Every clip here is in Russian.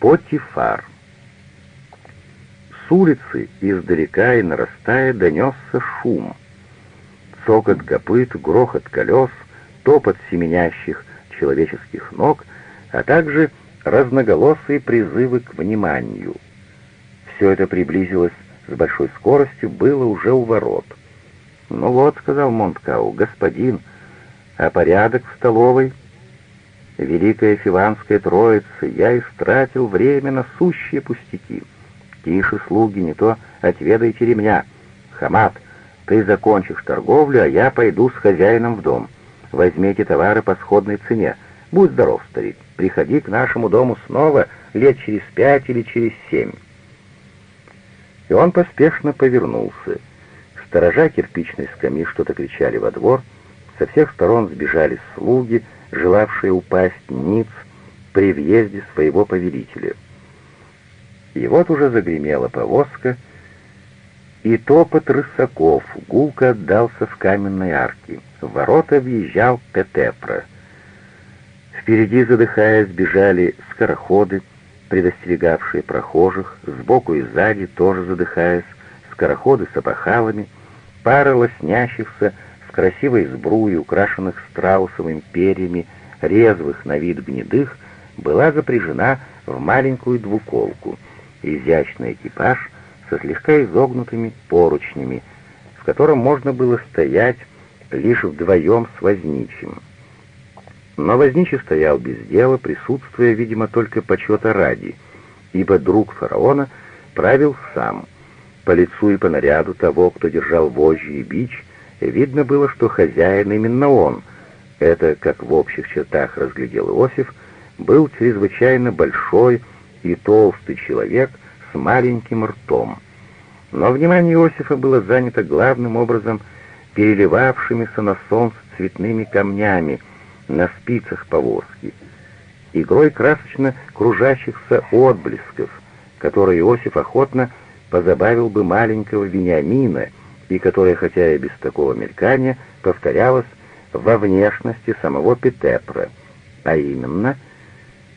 Потифар. С улицы издалека и нарастая донесся шум. Цокот копыт, грохот колес, топот семенящих человеческих ног, а также разноголосые призывы к вниманию. Все это приблизилось с большой скоростью, было уже у ворот. «Ну вот», — сказал Монткау, — «господин, а порядок в столовой?» «Великая Фиванская Троица, я истратил время на сущие пустяки. Тише, слуги, не то отведайте ремня. Хамат, ты закончишь торговлю, а я пойду с хозяином в дом. Возьмите товары по сходной цене. Будь здоров, старик, приходи к нашему дому снова лет через пять или через семь». И он поспешно повернулся. Сторожа кирпичной скамьи что-то кричали во двор, со всех сторон сбежали слуги, желавшие упасть ниц при въезде своего повелителя. И вот уже загремела повозка, и топот рысаков гулко отдался в каменной арке. В ворота въезжал Петепра. Впереди, задыхаясь, бежали скороходы, предостерегавшие прохожих, сбоку и сзади, тоже задыхаясь, скороходы с опахалами, пара лоснящихся красивой сбруей, украшенных страусовыми перьями, резвых на вид гнедых, была запряжена в маленькую двуколку, изящный экипаж со слегка изогнутыми поручнями, в котором можно было стоять лишь вдвоем с возничим. Но возничий стоял без дела, присутствуя, видимо, только почета ради, ибо друг фараона правил сам. По лицу и по наряду того, кто держал вожжи и бич, видно было, что хозяин именно он. Это, как в общих чертах разглядел Иосиф, был чрезвычайно большой и толстый человек с маленьким ртом. Но внимание Иосифа было занято главным образом переливавшимися на солнце цветными камнями, на спицах повозки, игрой красочно кружащихся отблесков, которые Иосиф охотно позабавил бы маленького Вениамина, и которая, хотя и без такого мелькания, повторялась во внешности самого Петепра, а именно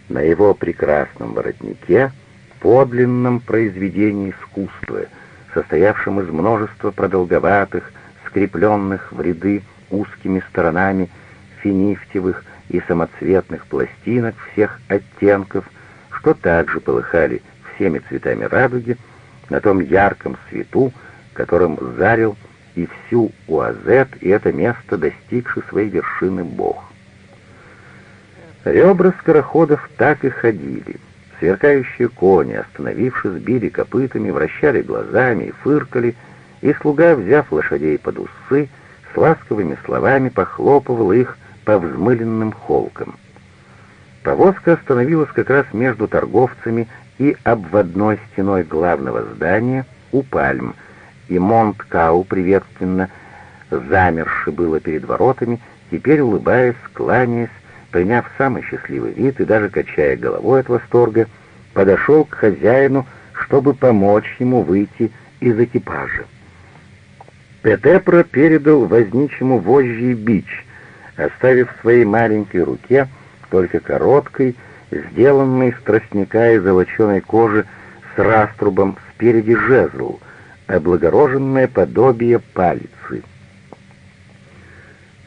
на его прекрасном воротнике, подлинном произведении искусства, состоявшем из множества продолговатых, скрепленных в ряды узкими сторонами финифтевых и самоцветных пластинок всех оттенков, что также полыхали всеми цветами радуги на том ярком свету, которым зарил и всю Уазет, и это место, достигший своей вершины Бог. Ребра скороходов так и ходили. Сверкающие кони, остановившись, били копытами, вращали глазами и фыркали, и слуга, взяв лошадей под усы, с ласковыми словами похлопывал их по взмыленным холкам. Повозка остановилась как раз между торговцами и обводной стеной главного здания у пальм, и Монткау приветственно замерши было перед воротами, теперь улыбаясь, кланяясь, приняв самый счастливый вид и даже качая головой от восторга, подошел к хозяину, чтобы помочь ему выйти из экипажа. Петепра передал возничему вожжий бич, оставив в своей маленькой руке только короткой, сделанный из тростника и золоченой кожи с раструбом спереди жезл, облагороженное подобие палицы.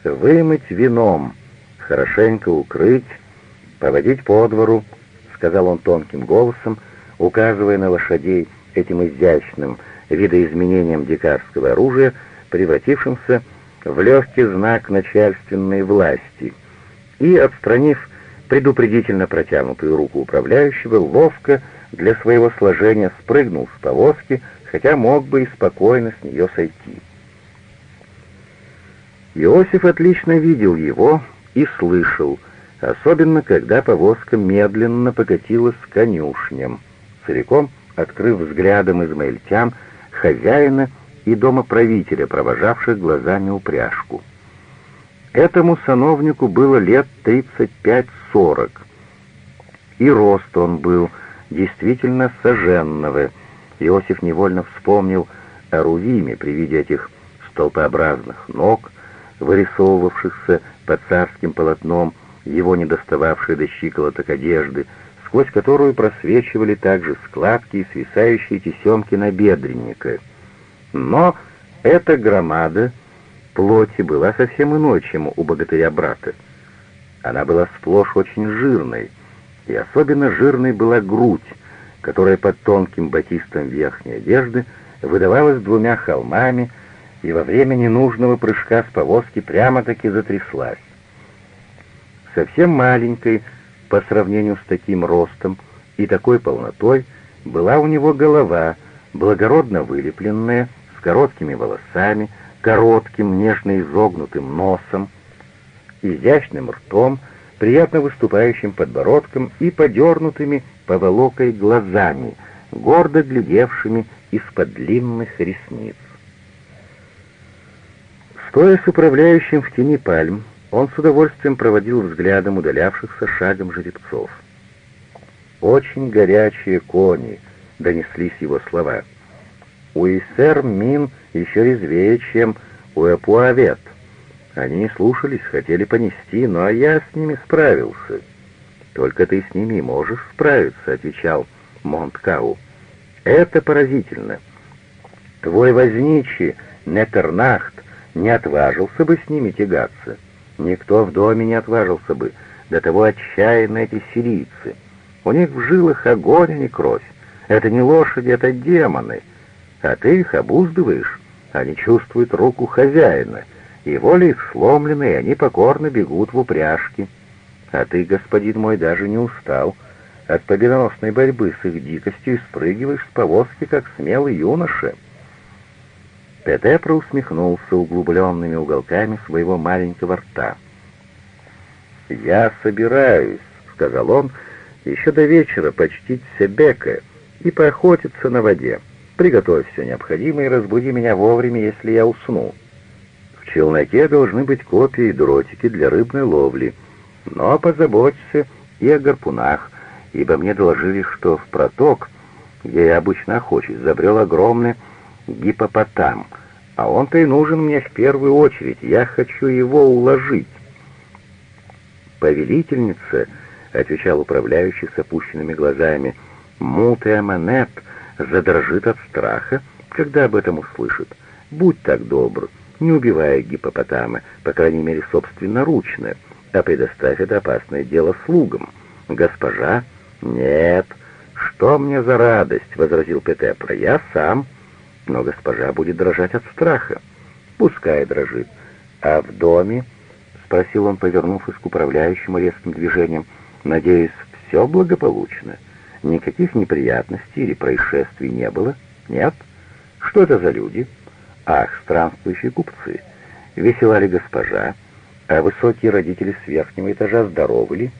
«Вымыть вином, хорошенько укрыть, поводить по двору», — сказал он тонким голосом, указывая на лошадей этим изящным видоизменением дикарского оружия, превратившимся в легкий знак начальственной власти, и, отстранив предупредительно протянутую руку управляющего, ловко для своего сложения спрыгнул с повозки, хотя мог бы и спокойно с нее сойти. Иосиф отлично видел его и слышал, особенно когда повозка медленно покатилась к конюшням, целиком открыв взглядом измаильтян хозяина и домоправителя, провожавших глазами упряжку. Этому сановнику было лет 35-40, и рост он был действительно соженного. Иосиф невольно вспомнил о Рувиме при виде этих столпообразных ног, вырисовывавшихся под царским полотном его недостававшей до щиколоток одежды, сквозь которую просвечивали также складки и свисающие тесемки набедренника. Но эта громада плоти была совсем иной, чем у богатыря-брата. Она была сплошь очень жирной, и особенно жирной была грудь, которая под тонким батистом верхней одежды выдавалась двумя холмами и во время ненужного прыжка с повозки прямо-таки затряслась. Совсем маленькой, по сравнению с таким ростом и такой полнотой, была у него голова, благородно вылепленная, с короткими волосами, коротким, нежно изогнутым носом, изящным ртом, приятно выступающим подбородком и подернутыми поволокой глазами, гордо глядевшими из-под длинных ресниц. Стоя с управляющим в тени пальм, он с удовольствием проводил взглядом удалявшихся шагом жеребцов. «Очень горячие кони», — донеслись его слова. «У Исер Мин еще резвее, чем у Эпуавет. Они не слушались, хотели понести, но я с ними справился». «Только ты с ними можешь справиться», — отвечал Монткау. «Это поразительно. Твой возничий Нетернахт не отважился бы с ними тягаться. Никто в доме не отважился бы. До того отчаянны эти сирийцы. У них в жилах огонь, а не кровь. Это не лошади, это демоны. А ты их обуздываешь. Они чувствуют руку хозяина. И воля их сломлена, и они покорно бегут в упряжке. А ты, господин мой, даже не устал от победоносной борьбы с их дикостью и спрыгиваешь с повозки, как смелый юноша. Петепро усмехнулся углубленными уголками своего маленького рта. «Я собираюсь», — сказал он, — «еще до вечера почтить Себека и поохотиться на воде. Приготовь все необходимое и разбуди меня вовремя, если я усну. Челноке должны быть копии и дротики для рыбной ловли, но позаботься и о гарпунах, ибо мне доложили, что в проток, где я обычно охочусь, забрел огромный гипопотам, а он-то и нужен мне в первую очередь, я хочу его уложить. «Повелительница», — отвечал управляющий с опущенными глазами, — «мутая манет задрожит от страха, когда об этом услышит. Будь так добр, не убивая гипопотама, по крайней мере, собственноручно, а предоставь это опасное дело слугам. Госпожа...» «Нет, что мне за радость?» — возразил Петепра. «Я сам...» но госпожа будет дрожать от страха. Пускай дрожит. А в доме, — спросил он, повернувшись к управляющему резким движением, — надеюсь, все благополучно? Никаких неприятностей или происшествий не было? Нет? Что это за люди? Ах, странствующие купцы. Весела ли госпожа? А высокие родители с верхнего этажа здоровы ли?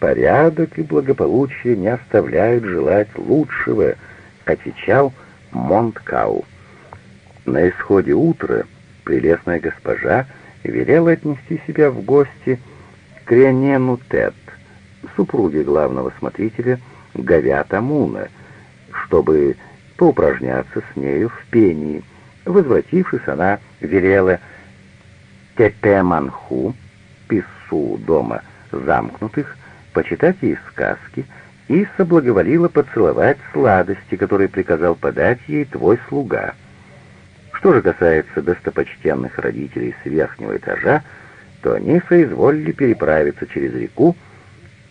Порядок и благополучие не оставляют желать лучшего, — отвечал Монткау. На исходе утра прелестная госпожа велела отнести себя в гости к Ренену Тет, супруге главного смотрителя Гавята Муна, чтобы поупражняться с нею в пении. Возвратившись, она велела Тепеманху, пису дома замкнутых, почитать ей сказки — и соблаговолила поцеловать сладости, которые приказал подать ей твой слуга. Что же касается достопочтенных родителей с верхнего этажа, то они соизволили переправиться через реку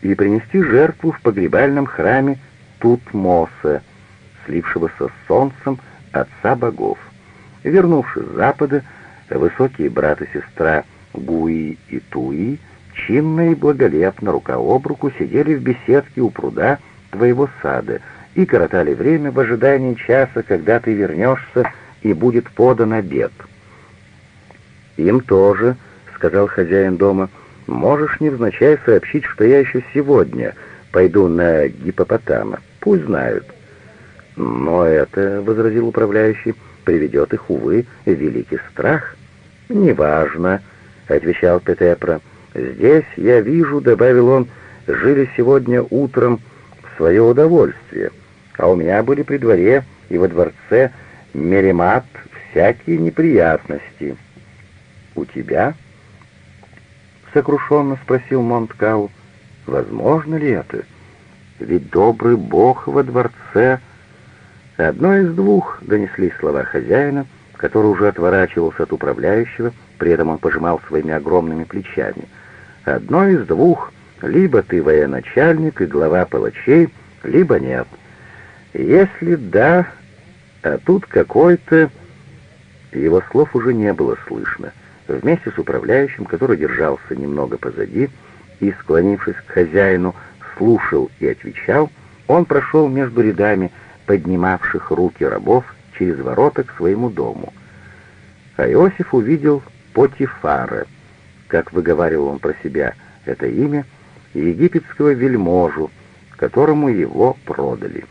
и принести жертву в погребальном храме Тутмоса, слившегося с солнцем отца богов. Вернувшись с запада, высокие брат и сестра Гуи и Туи — чинно и благолепно, рука об руку, сидели в беседке у пруда твоего сада и коротали время в ожидании часа, когда ты вернешься и будет подан обед. «Им тоже», — сказал хозяин дома, — «можешь невзначай сообщить, что я еще сегодня пойду на гипопотама. Пусть знают». «Но это», — возразил управляющий, — «приведет их, увы, великий страх». «Неважно», — отвечал Петепра, — «Здесь, я вижу», — добавил он, — «жили сегодня утром в свое удовольствие, а у меня были при дворе и во дворце Меремат всякие неприятности». «У тебя?» — сокрушенно спросил Монткау. «Возможно ли это?» ведь добрый бог во дворце...» «Одно из двух», — донеслись слова хозяина, который уже отворачивался от управляющего, при этом он пожимал своими огромными плечами. «Одно из двух. Либо ты военачальник и глава палачей, либо нет. Если да, а тут какой-то...» Его слов уже не было слышно. Вместе с управляющим, который держался немного позади и, склонившись к хозяину, слушал и отвечал, он прошел между рядами поднимавших руки рабов через ворота к своему дому. А Иосиф увидел Потифара, как выговаривал он про себя это имя, египетского вельможу, которому его продали.